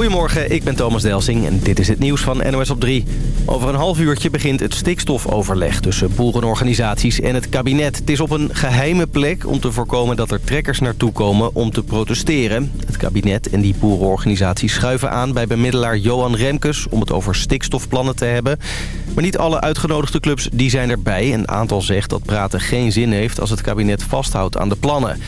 Goedemorgen, ik ben Thomas Delsing en dit is het nieuws van NOS op 3. Over een half uurtje begint het stikstofoverleg tussen boerenorganisaties en het kabinet. Het is op een geheime plek om te voorkomen dat er trekkers naartoe komen om te protesteren. Het kabinet en die boerenorganisaties schuiven aan bij bemiddelaar Johan Remkes om het over stikstofplannen te hebben. Maar niet alle uitgenodigde clubs die zijn erbij. Een aantal zegt dat praten geen zin heeft als het kabinet vasthoudt aan de plannen.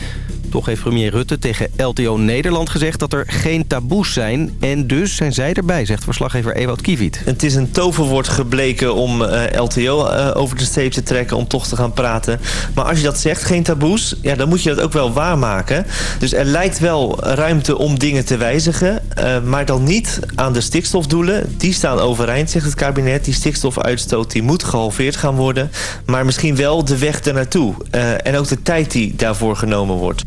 Toch heeft premier Rutte tegen LTO Nederland gezegd dat er geen taboes zijn. En dus zijn zij erbij, zegt verslaggever Ewout Kiewiet. Het is een toverwoord gebleken om eh, LTO eh, over de streep te trekken... om toch te gaan praten. Maar als je dat zegt, geen taboes, ja, dan moet je dat ook wel waarmaken. Dus er lijkt wel ruimte om dingen te wijzigen. Uh, maar dan niet aan de stikstofdoelen. Die staan overeind, zegt het kabinet. Die stikstofuitstoot die moet gehalveerd gaan worden. Maar misschien wel de weg ernaartoe. en ook de tijd die daarvoor genomen wordt.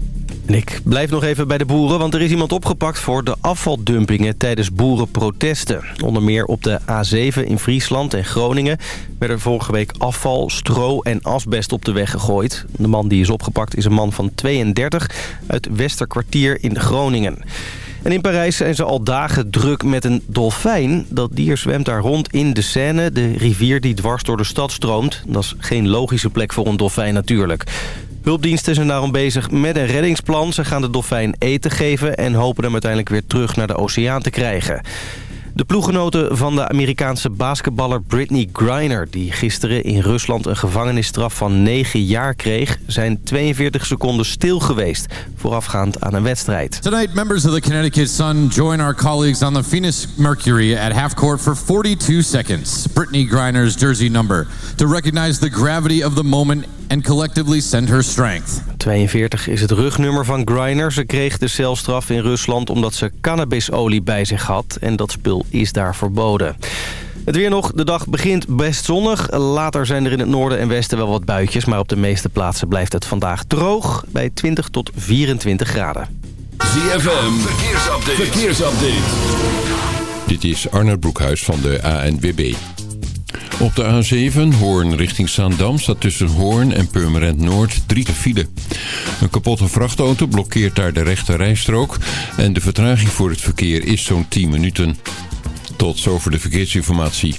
Ik blijf nog even bij de boeren, want er is iemand opgepakt voor de afvaldumpingen tijdens boerenprotesten. Onder meer op de A7 in Friesland en Groningen werden vorige week afval, stro en asbest op de weg gegooid. De man die is opgepakt is een man van 32 uit Westerkwartier in Groningen. En in Parijs zijn ze al dagen druk met een dolfijn. Dat dier zwemt daar rond in de Seine, de rivier die dwars door de stad stroomt. Dat is geen logische plek voor een dolfijn natuurlijk. Hulpdiensten zijn daarom bezig met een reddingsplan. Ze gaan de dolfijn eten geven en hopen hem uiteindelijk weer terug naar de oceaan te krijgen. De ploeggenoten van de Amerikaanse basketballer Britney Griner... die gisteren in Rusland een gevangenisstraf van 9 jaar kreeg... zijn 42 seconden stil geweest, voorafgaand aan een wedstrijd. Tonight, members of the Connecticut Sun join our colleagues on the Phoenix Mercury... at half court for 42 seconds. Britney Griner's jersey number... to recognize the gravity of the moment and collectively send her strength. 42 is het rugnummer van Griner. Ze kreeg de celstraf in Rusland omdat ze cannabisolie bij zich had. En dat spul is daar verboden. Het weer nog. De dag begint best zonnig. Later zijn er in het noorden en westen wel wat buitjes. Maar op de meeste plaatsen blijft het vandaag droog. Bij 20 tot 24 graden. ZFM. Verkeersupdate. Verkeersupdate. Dit is Arnold Broekhuis van de ANWB. Op de A7 Hoorn richting Zaandam staat tussen Hoorn en Purmerend Noord drie te file. Een kapotte vrachtauto blokkeert daar de rechte rijstrook en de vertraging voor het verkeer is zo'n 10 minuten. Tot zover de verkeersinformatie.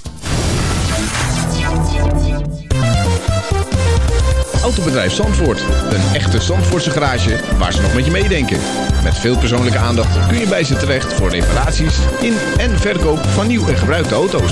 Autobedrijf Zandvoort. Een echte Zandvoortse garage waar ze nog met je meedenken. Met veel persoonlijke aandacht kun je bij ze terecht voor reparaties in en verkoop van nieuw en gebruikte auto's.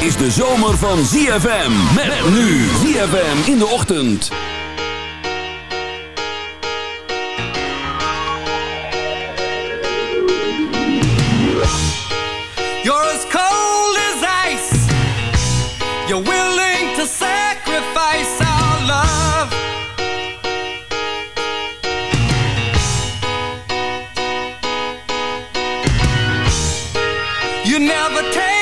is de zomer van ZFM. Met nu ZFM in de ochtend. You're as cold as ice. You're willing to sacrifice our love. You never take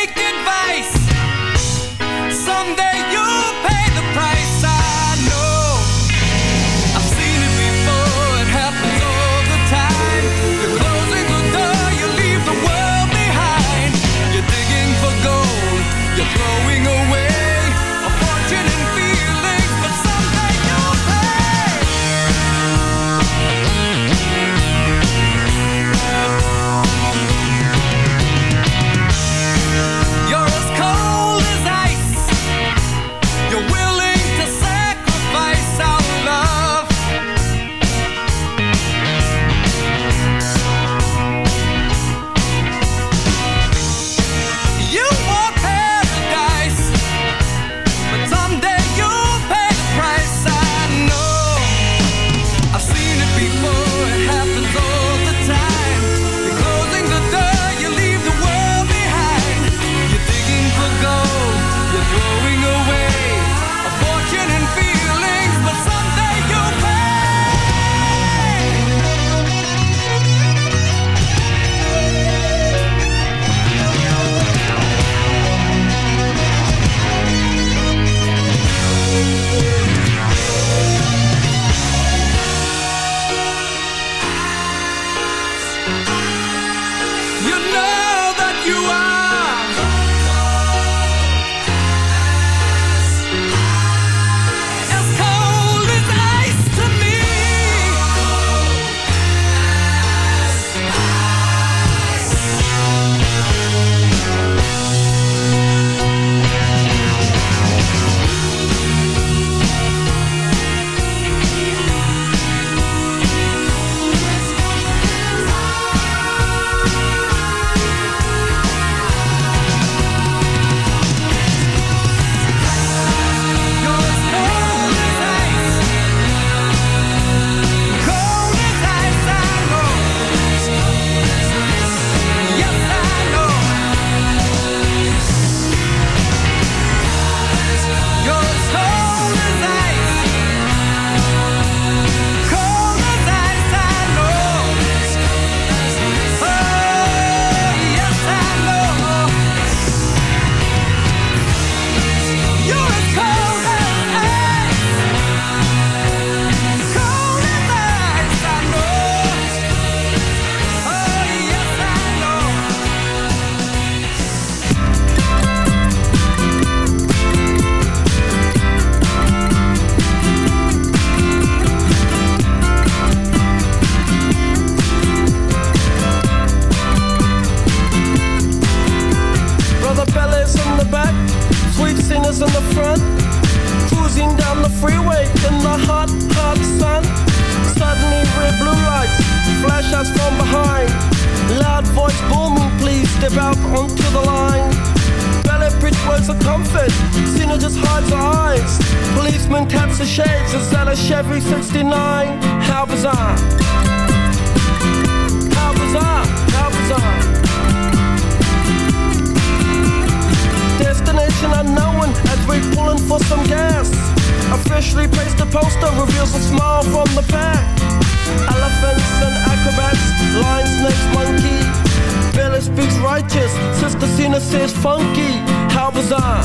righteous, Sister Cena says funky. How bizarre!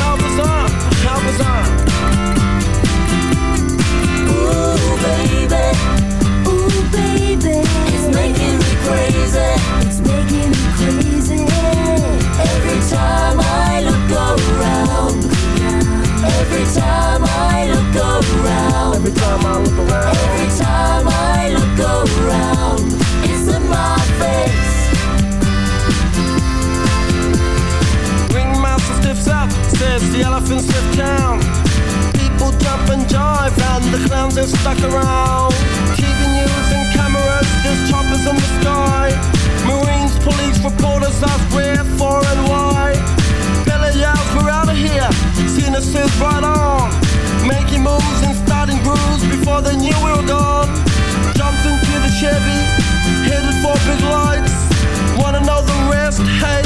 How bizarre! How bizarre! Ooh, baby. Ooh, baby. It's making me crazy. It's making me crazy. Every time I look around. Every time I look around. Every time I look around. Every time I look Making moves and starting grooves before they knew we were gone. Jumped into the Chevy, headed for big lights. Wanna know the rest? Hey,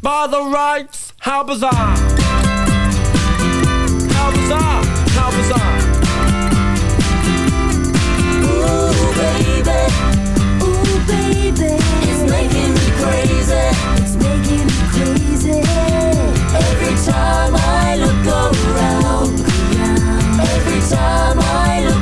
by the rights, how bizarre! How bizarre! How bizarre! Ooh, baby. Ooh, baby. It's making me crazy. It's making me crazy. Every time I look around. Every time I look.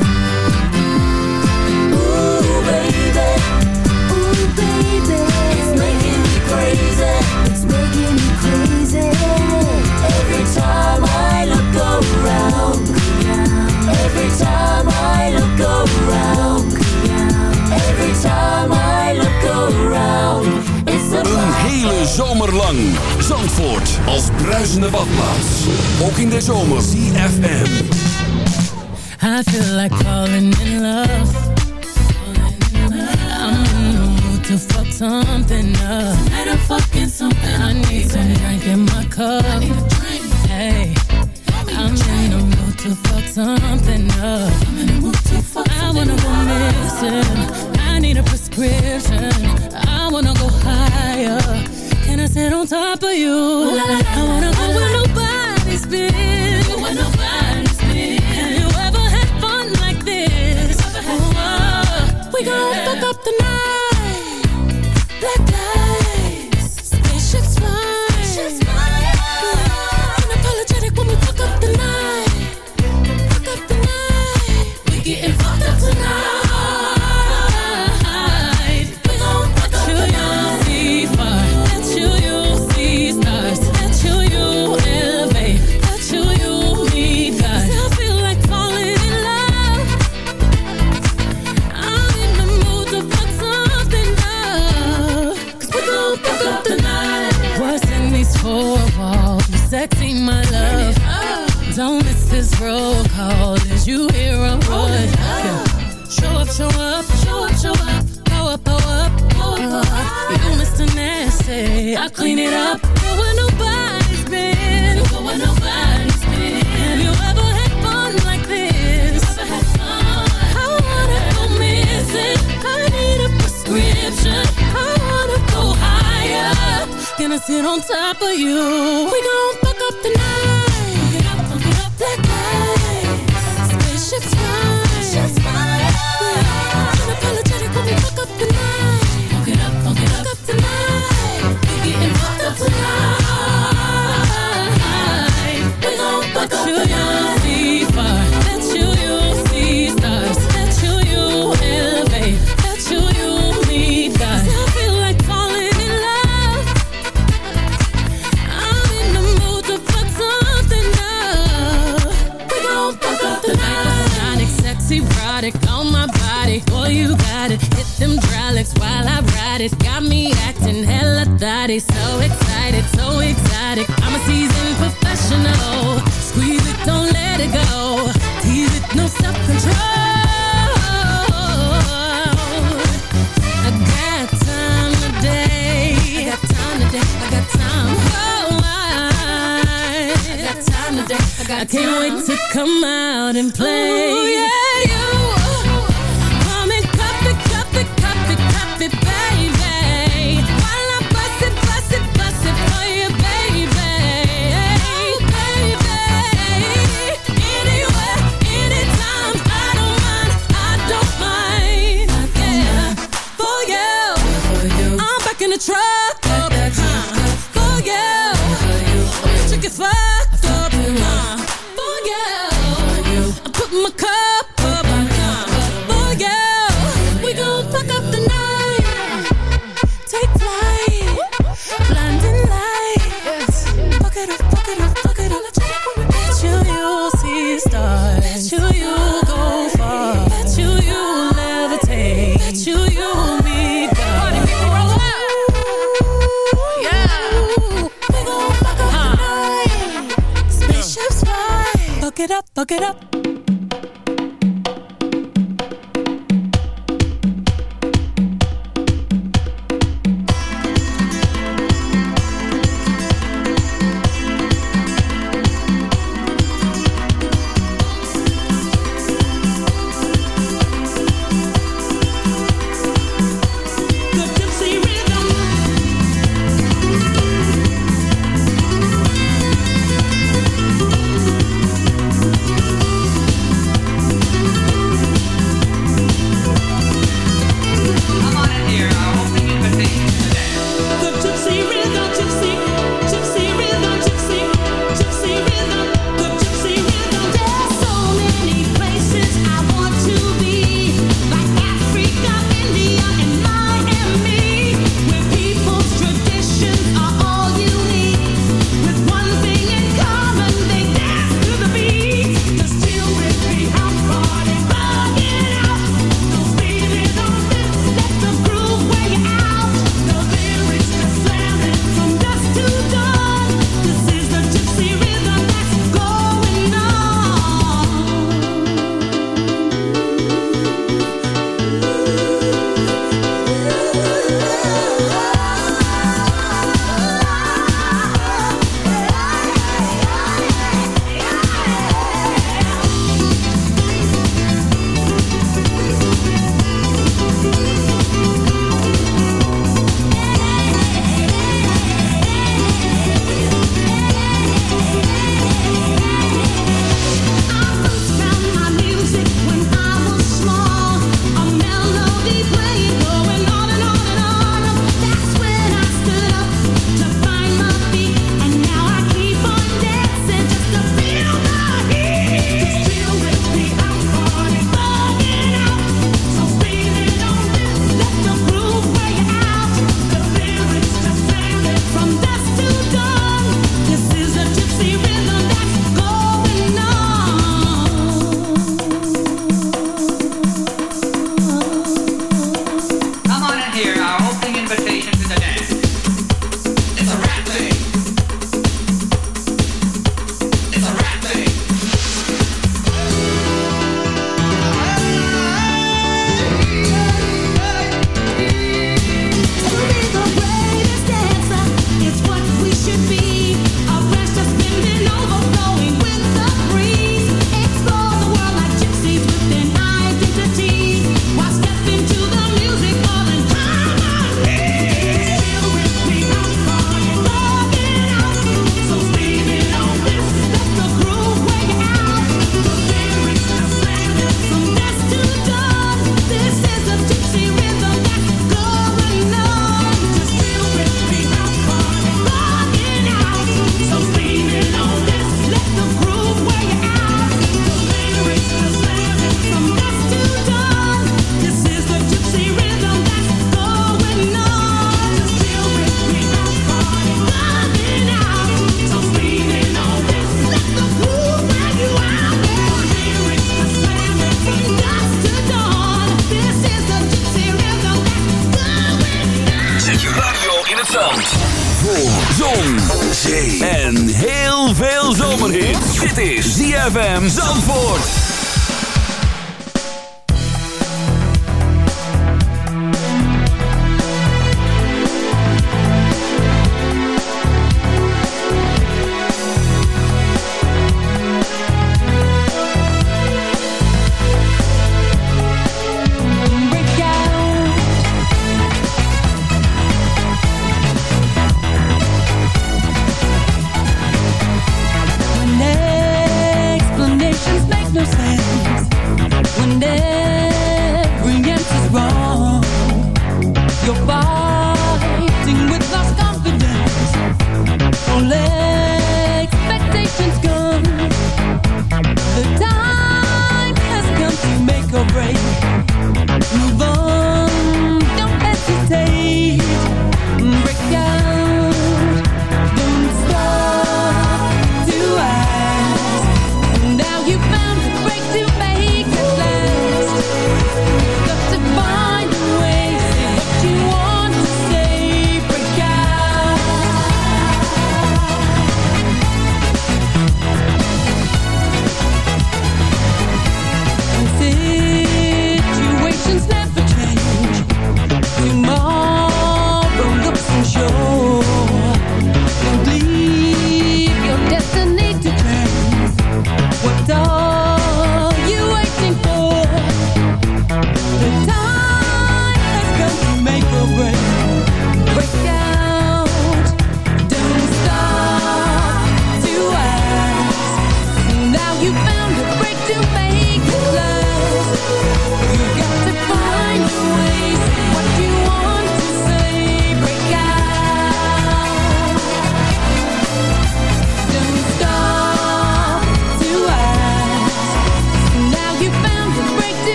hele zomer lang. Zandvoort als bruisende badplaats. Ook in de zomer. CFM. I feel like falling in love. I'm in the mood to fuck something up. I'm fucking something. I need some drink in my cup. Hey, I'm in a mood to fuck something up. I wanna go missing. I need a prescription. I wanna go higher wanna sit on top of you. Ooh, la, la, la, I wanna go where nobody's been. Where nobody's been. Have you ever had fun like this? Oh, we gon' yeah. fuck up the night.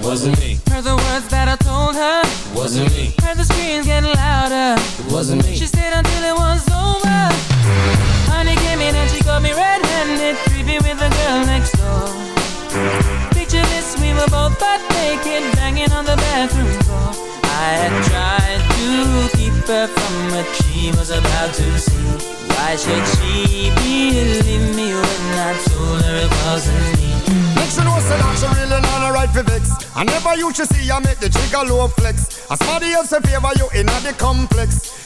Wasn't me. Heard the words that I told her. Wasn't me. Heard the screams getting louder. Wasn't me. She stayed until it was over. Honey came in and she got me red-handed, creepy with the girl next door. Picture this, we were both butt naked, banging on the bathroom floor. I had tried to her from what she was about to see. Why should she believe me when I told her it wasn't me? Make sure no say that she really not a right for vex. I never used to see I make the jigger low flex. As somebody else in favor you in the complex.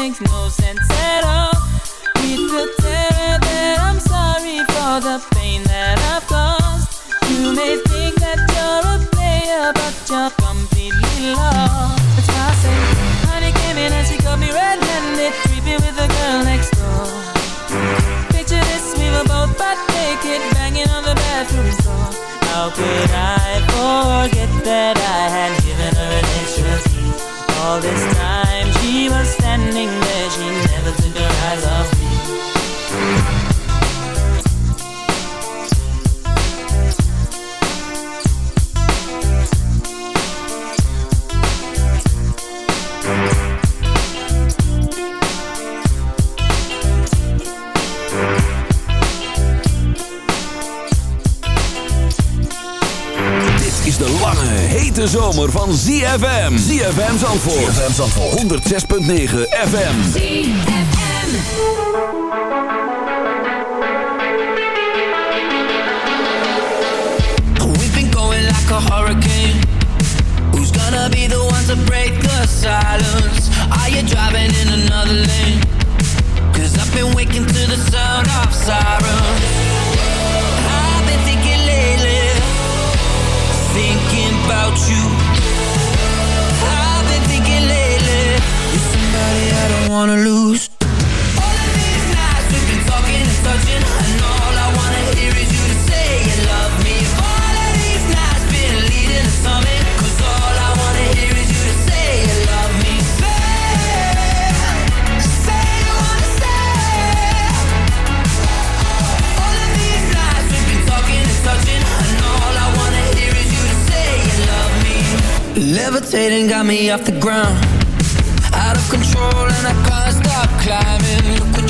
makes no sense at all. To tell her that I'm sorry for the pain that I've caused. You may think that you're a player, but you're completely lost. That's why I say, honey came in and she got me red-handed, creepy with the girl next door. Picture this, we were both butt naked, banging on the bathroom floor. How could I forget that I had given her an extra? All this time hete zomer van ZFM. ZFM Zandvoort. ZFM Zandvoort. 106.9 FM. We've been going like a hurricane. Who's gonna be the one to break the silence? Are you driving in another lane? Cause I've been waking to the sound of sirens. Thinking about you. I've been thinking lately, you're somebody I don't wanna lose. All of these nights we've been talking and touching, Levitating got me off the ground, out of control, and I can't stop climbing. Look what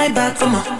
Right back for more.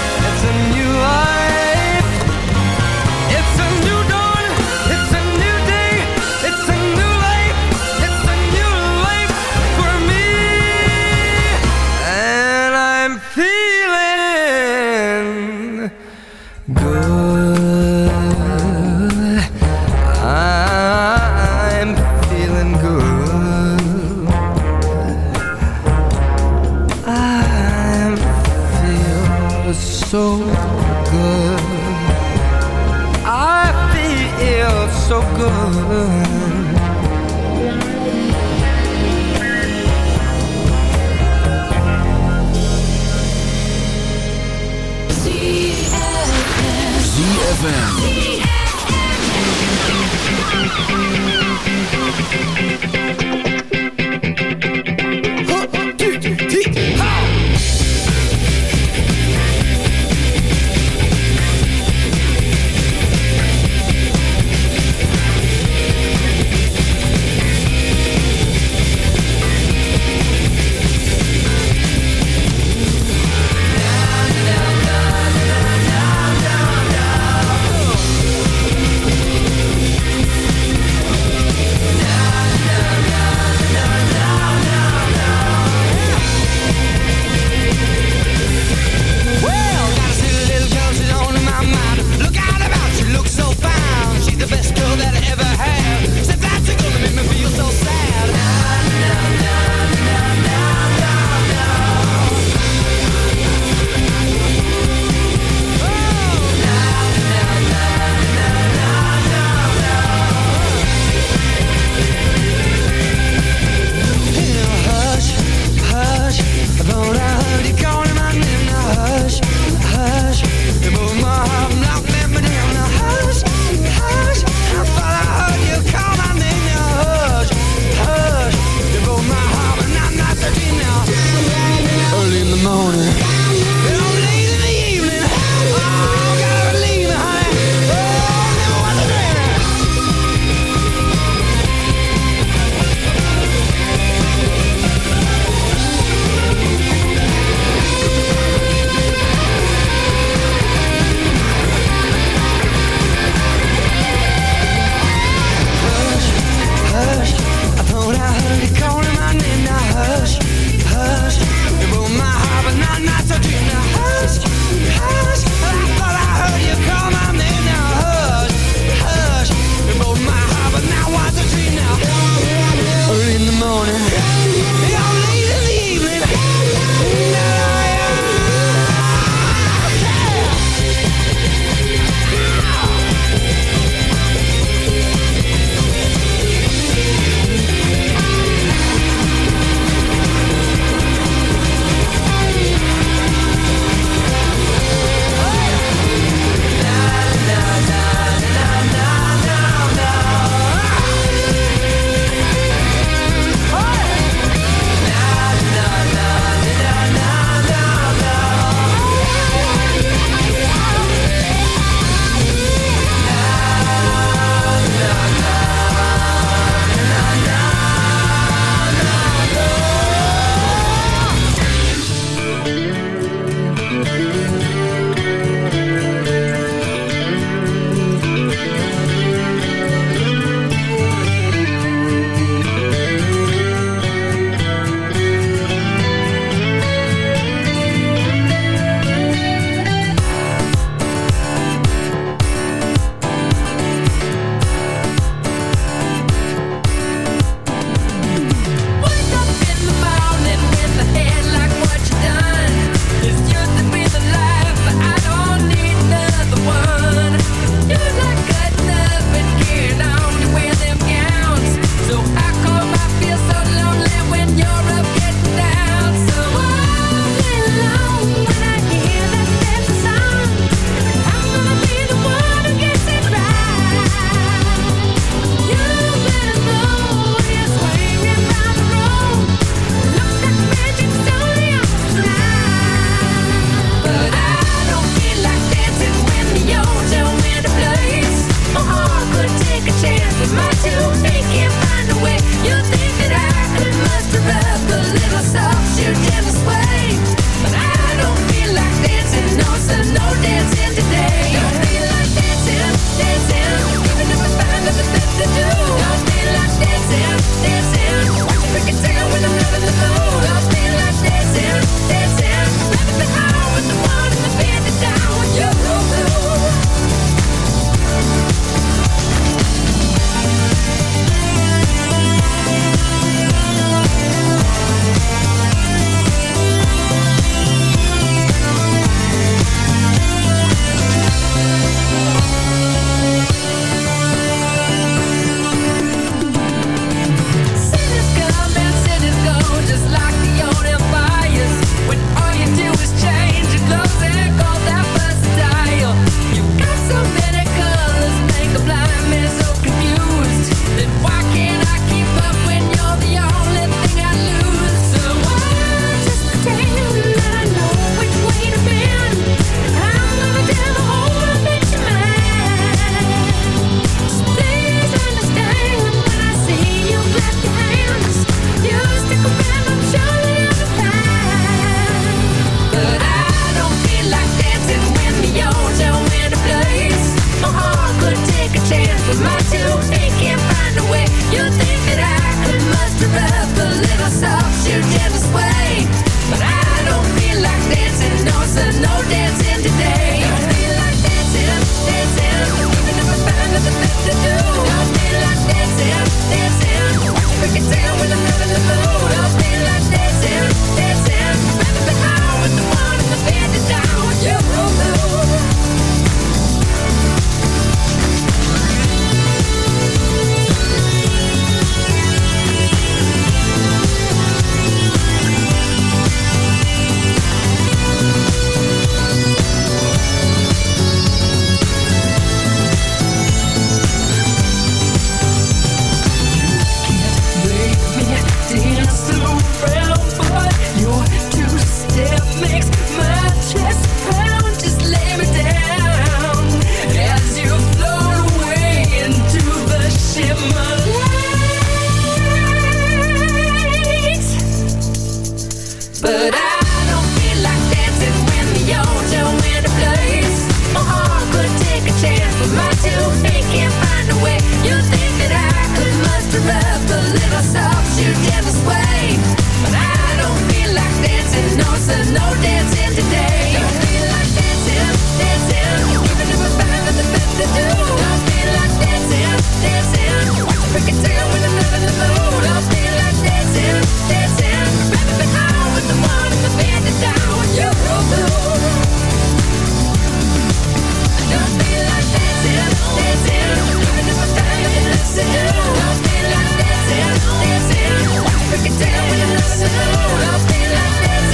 dancing, dancing, dancing, dancing, dancing, dancing, dancing,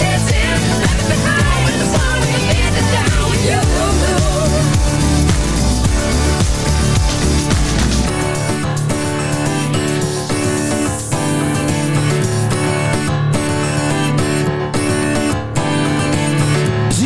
dancing, dancing, dancing, dancing,